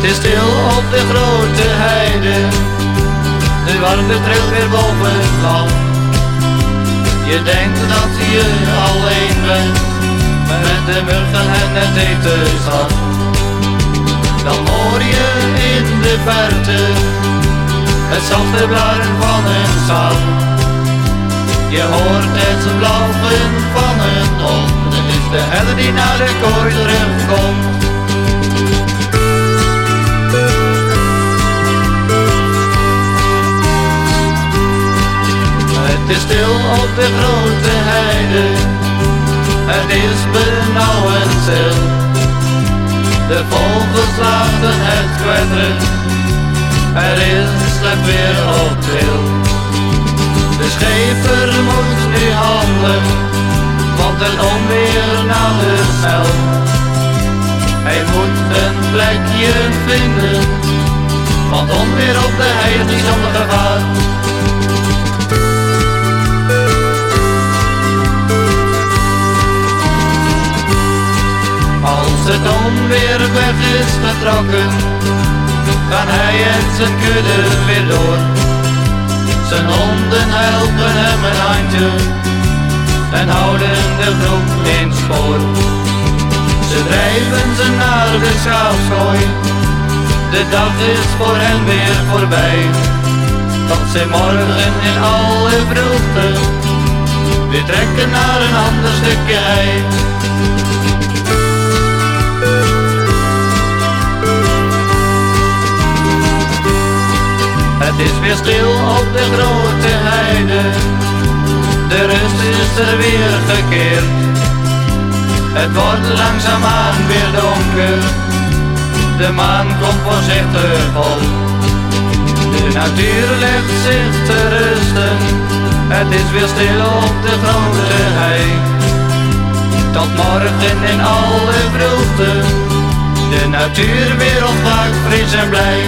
de grote heide. De warmte trilt weer boven het. Je denkt dat je alleen bent, met de muggen en het etenstad. Dan hoor je in de verte het zachte blaren van een zaal. Je hoort het blaffen van een hond, het is de herder die naar de kooi terugkomt. Is stil op de grote heide, het is benauwend stil. De vogels laten het kwetteren, er is slecht weer op til. De scheper moet nu handelen, want het onweer nadert snel. Hij moet een plekje vinden, want onweer op de heide is getrokken, gaan hij en zijn kudde weer door. Zijn honden helpen hem een handje en houden de groep in spoor. Ze drijven ze naar de schaapskooi, de dag is voor hen weer voorbij. Dat ze morgen in alle vroegte weer trekken naar een ander stukje. Het is weer stil op de grote heide, de rust is er weer gekeerd. Het wordt langzaamaan weer donker, de maan komt voorzichtig op. De natuur legt zich te rusten, het is weer stil op de grote hei. Tot morgen in alle vroegte, de natuur weer ontwaakt fris en blij.